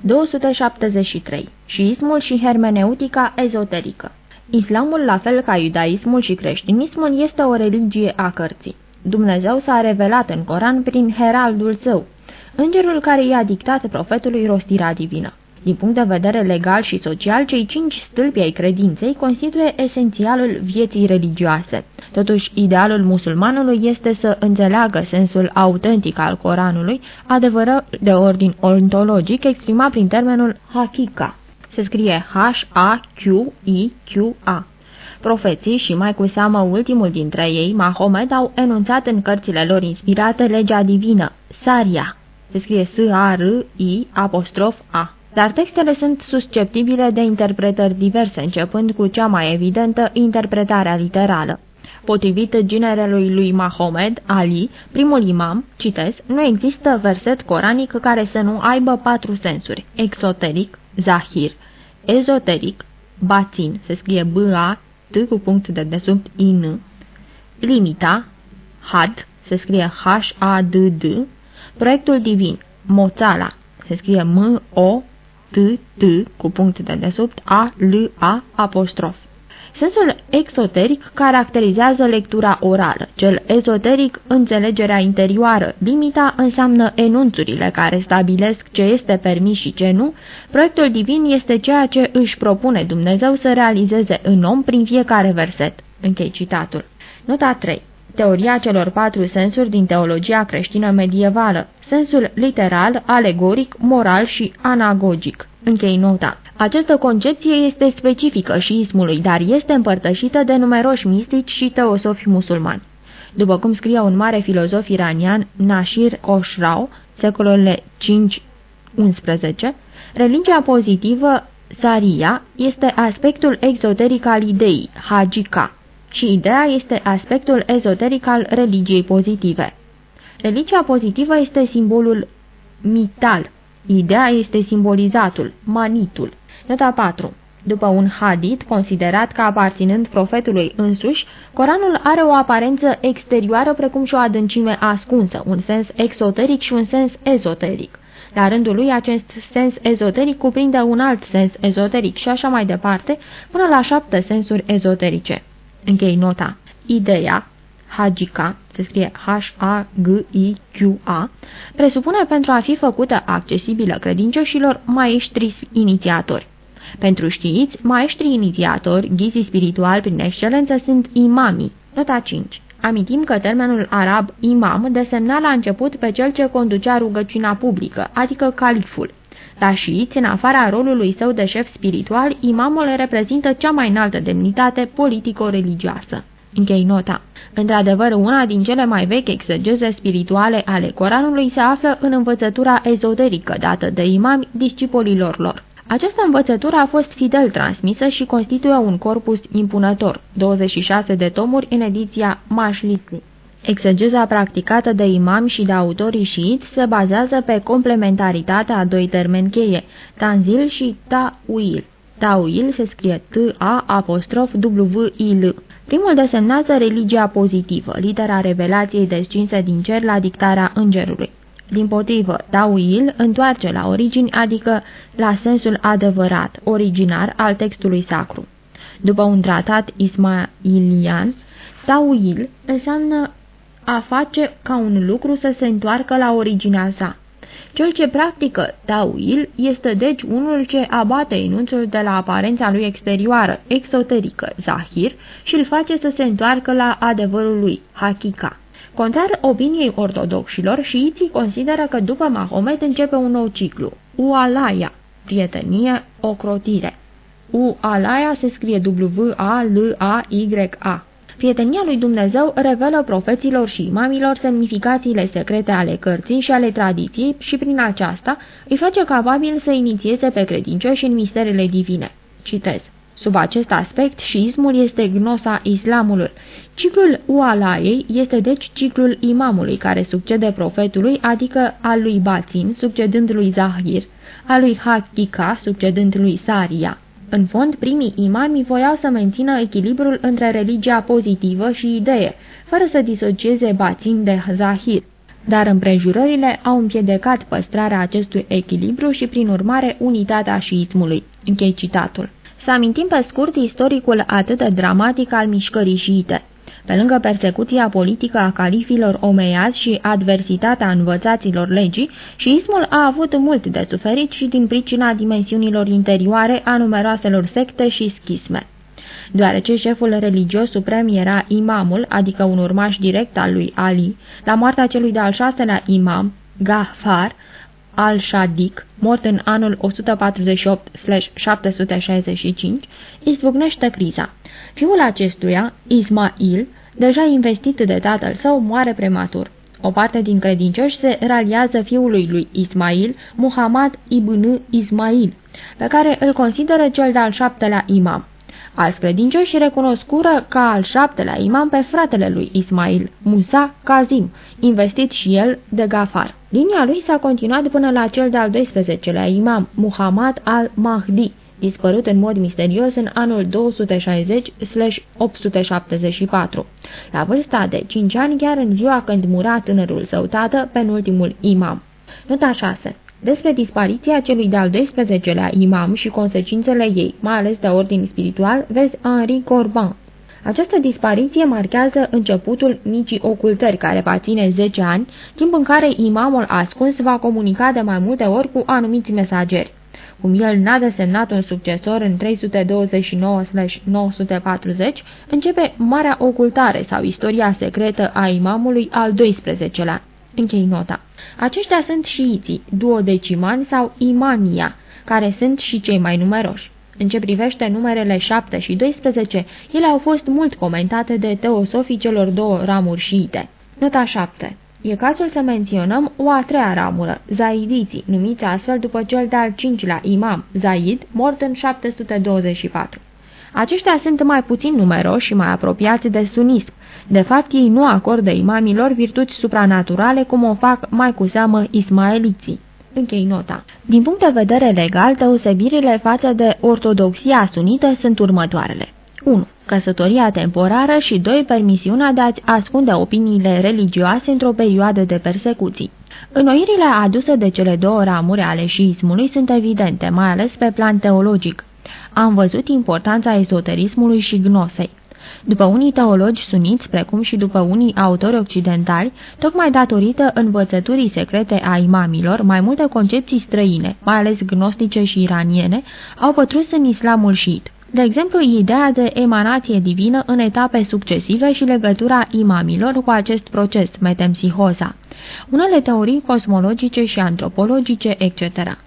273. Șiismul și hermeneutica ezoterică Islamul, la fel ca iudaismul și creștinismul, este o religie a cărții. Dumnezeu s-a revelat în Coran prin heraldul său, îngerul care i-a dictat profetului rostirea divină. Din punct de vedere legal și social, cei cinci stâlpi ai credinței constituie esențialul vieții religioase. Totuși, idealul musulmanului este să înțeleagă sensul autentic al Coranului, adevără de ordin ontologic exprimat prin termenul hakika. Se scrie H-A-Q-I-Q-A. Profeții și mai cu seamă ultimul dintre ei, Mahomet, au enunțat în cărțile lor inspirate legea divină, Saria. Se scrie S-A-R-I apostrof A dar textele sunt susceptibile de interpretări diverse, începând cu cea mai evidentă, interpretarea literală. Potrivit generelui lui Mahomed, Ali, primul imam, citez, nu există verset coranic care să nu aibă patru sensuri, exoteric, zahir, ezoteric, bațin, se scrie B-A, T cu punct de desubt I-N, limita, had, se scrie H-A-D-D, proiectul divin, moțala, se scrie M-O, T, T, cu punct de desubt, A, L, A, apostrof. Sensul exoteric caracterizează lectura orală, cel ezoteric înțelegerea interioară, limita înseamnă enunțurile care stabilesc ce este permis și ce nu, proiectul divin este ceea ce își propune Dumnezeu să realizeze în om prin fiecare verset. Închei citatul. Nota 3 teoria celor patru sensuri din teologia creștină medievală, sensul literal, alegoric, moral și anagogic. Închei nota. Această concepție este specifică și șismului, dar este împărtășită de numeroși mistici și teosofi musulmani. După cum scrie un mare filozof iranian, Nashir Khosrau, secolele 5-11, religia pozitivă, Saria, este aspectul exoteric al ideii, Hajika, și ideea este aspectul ezoteric al religiei pozitive. Religia pozitivă este simbolul mital, ideea este simbolizatul, manitul. Nota 4. După un hadith considerat ca aparținând profetului însuși, Coranul are o aparență exterioară precum și o adâncime ascunsă, un sens exoteric și un sens ezoteric. La rândul lui, acest sens ezoteric cuprinde un alt sens ezoteric și așa mai departe, până la șapte sensuri ezoterice. Închei nota. Ideea, Hagica, se scrie H-A-G-I-Q-A, presupune pentru a fi făcută accesibilă credincioșilor maestri inițiatori. Pentru știiți, maestrii inițiatori, ghizii spirituali prin excelență, sunt imamii. Nota 5. Amintim că termenul arab imam desemna la început pe cel ce conducea rugăciunea publică, adică califul. La șiiți, în afara rolului său de șef spiritual, imamul reprezintă cea mai înaltă demnitate politico-religioasă. Închei nota. Într-adevăr, una din cele mai vechi exegeze spirituale ale Coranului se află în învățătura ezoterică dată de imami discipolilor lor. Această învățătură a fost fidel transmisă și constituie un corpus impunător, 26 de tomuri în ediția Mașlitli. Exegeza practicată de imami și de autorii șiiți se bazează pe complementaritatea a doi termeni cheie, tanzil și ta'uil. Ta'uil se scrie T-A apostrof W-I-L. Primul desemnează religia pozitivă, litera revelației descinse din cer la dictarea îngerului. Din potrivă, Ta'uil întoarce la origini, adică la sensul adevărat, originar al textului sacru. După un tratat ismailian, Ta'uil înseamnă a face ca un lucru să se întoarcă la originea sa. Cel ce practică Tawil este deci unul ce abate enunțul de la aparența lui exterioară, exoterică, Zahir, și îl face să se întoarcă la adevărul lui, Hakika. Contrar opiniei ortodoxilor, șiiții consideră că după Mahomet începe un nou ciclu, Ualaya, prietenie, ocrotire. Ualaya se scrie W-A-L-A-Y-A. Prietenia lui Dumnezeu revelă profeților și imamilor semnificațiile secrete ale cărții și ale tradiției și prin aceasta îi face capabil să inițieze pe credincioși în misterele divine. Citez. Sub acest aspect, șiismul este gnosa islamului. Ciclul Ualaiei este deci ciclul imamului care succede profetului, adică al lui Bațin, succedând lui Zahir, al lui Hakika, succedând lui Saria. În fond, primii imami voiau să mențină echilibrul între religia pozitivă și idee, fără să disocieze bațin de zahir. dar împrejurările au împiedicat păstrarea acestui echilibru și, prin urmare, unitatea șiismului. Închei citatul. Să amintim pe scurt istoricul atât de dramatic al mișcării șiite. Pe lângă persecuția politică a califilor omeiazi și adversitatea învățaților legii, șiismul a avut mult de suferit și din pricina dimensiunilor interioare a numeroaselor secte și schisme. Deoarece șeful religios suprem era imamul, adică un urmaș direct al lui Ali, la moartea celui de-al șaselea imam, Gafar, al-Shadik, mort în anul 148-765, izbucnește criza. Fiul acestuia, Ismail, deja investit de tatăl său, moare prematur. O parte din credincioși se raliază fiului lui Ismail, Muhammad ibn Ismail, pe care îl consideră cel de-al șaptelea imam. Alți credincioși recunoscură ca al șaptelea imam pe fratele lui Ismail, Musa Kazim, investit și el de Gafar. Linia lui s-a continuat până la cel de-al 12-lea imam, Muhammad al-Mahdi, dispărut în mod misterios în anul 260-874. La vârsta de 5 ani, chiar în ziua când mura tânărul său tată, penultimul imam. Nota 6 despre dispariția celui de-al 12-lea imam și consecințele ei, mai ales de ordin spiritual, vezi Henri Corbin. Această dispariție marchează începutul micii ocultări care va ține 10 ani, timp în care imamul ascuns va comunica de mai multe ori cu anumiți mesageri. Cum el n-a desemnat un succesor în 329-940, începe Marea Ocultare sau istoria secretă a imamului al 12-lea. Închei nota. Aceștia sunt șiiții, duodecimani sau imania, care sunt și cei mai numeroși. În ce privește numerele 7 și 12, ele au fost mult comentate de teosofii celor două ramuri șiite. Nota 7. E cazul să menționăm o a treia ramură, zaidiții, numiți astfel după cel de-al cincilea imam, Zaid, mort în 724. Aceștia sunt mai puțin numeroși și mai apropiați de sunism. De fapt, ei nu acordă imamilor virtuți supranaturale cum o fac mai cu seamă ismaeliții. Închei nota. Din punct de vedere legal, deosebirile față de ortodoxia sunită sunt următoarele. 1. Căsătoria temporară și 2. Permisiunea de a-ți ascunde opiniile religioase într-o perioadă de persecuții. Înnoirile aduse de cele două ramuri ale șiismului sunt evidente, mai ales pe plan teologic. Am văzut importanța ezoterismului și gnosei. După unii teologi suniți, precum și după unii autori occidentali, tocmai datorită învățăturii secrete a imamilor, mai multe concepții străine, mai ales gnostice și iraniene, au pătrus în islamul șiit. De exemplu, ideea de emanație divină în etape succesive și legătura imamilor cu acest proces, metempsihoza. Unele teorii cosmologice și antropologice, etc.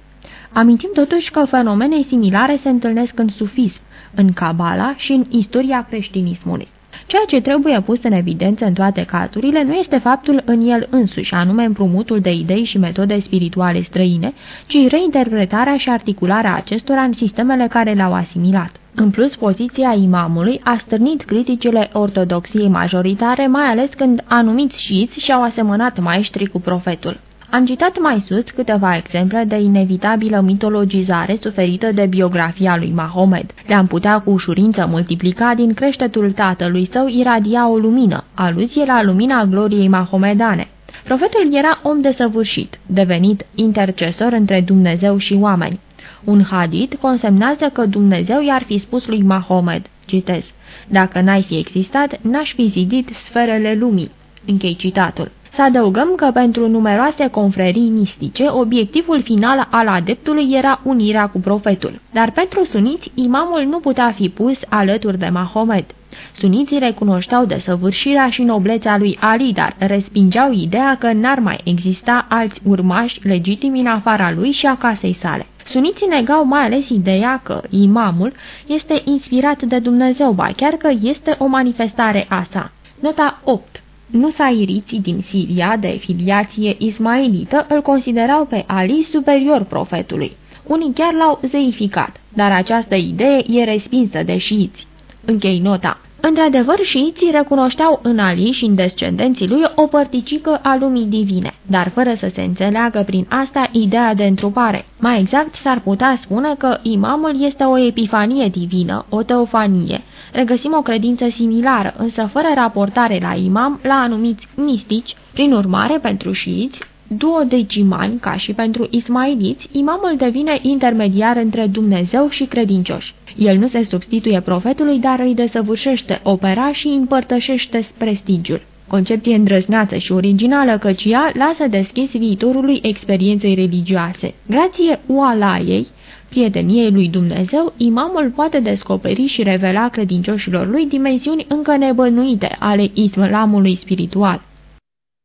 Amintim totuși că fenomene similare se întâlnesc în sufism, în Cabala și în istoria creștinismului. Ceea ce trebuie pus în evidență în toate cazurile nu este faptul în el însuși, anume împrumutul de idei și metode spirituale străine, ci reinterpretarea și articularea acestora în sistemele care le-au asimilat. În plus, poziția imamului a stârnit criticile ortodoxiei majoritare, mai ales când anumiți șiți și-au asemănat maestrii cu profetul. Am citat mai sus câteva exemple de inevitabilă mitologizare suferită de biografia lui Mahomed. Le-am putea cu ușurință multiplica din creștetul tatălui său iradia o lumină, aluzie la lumina gloriei mahomedane. Profetul era om desăvârșit, devenit intercesor între Dumnezeu și oameni. Un hadith consemnează că Dumnezeu i-ar fi spus lui Mahomed, citez, Dacă n-ai fi existat, n-aș fi zidit sferele lumii. Închei citatul. Să adăugăm că pentru numeroase confrerii mistice, obiectivul final al adeptului era unirea cu profetul. Dar pentru suniți, imamul nu putea fi pus alături de Mahomet. Suniții recunoșteau desăvârșirea și noblețea lui Ali, dar respingeau ideea că n-ar mai exista alți urmași legitimi în afara lui și a casei sale. Suniții negau mai ales ideea că imamul este inspirat de Dumnezeu, ba chiar că este o manifestare a sa. Nota 8 Nusairiții din Siria, de filiație ismailită, îl considerau pe Ali superior profetului. Unii chiar l-au zeificat, dar această idee e respinsă de șiiți. Închei nota. Într-adevăr, șiiții recunoșteau în Ali și în descendenții lui o părticică a lumii divine, dar fără să se înțeleagă prin asta ideea de întrupare. Mai exact, s-ar putea spune că imamul este o epifanie divină, o teofanie. Regăsim o credință similară, însă fără raportare la imam, la anumiți mistici. Prin urmare, pentru șiiți, duodecimani, ca și pentru ismailiți, imamul devine intermediar între Dumnezeu și credincioși. El nu se substituie profetului, dar îi desăvârșește opera și împărtășește prestigiul. Concepție îndrăzneață și originală, căci ea lasă deschis viitorului experienței religioase. Grație ualaiei, prieteniei lui Dumnezeu, imamul poate descoperi și revela credincioșilor lui dimensiuni încă nebănuite ale islamului spiritual.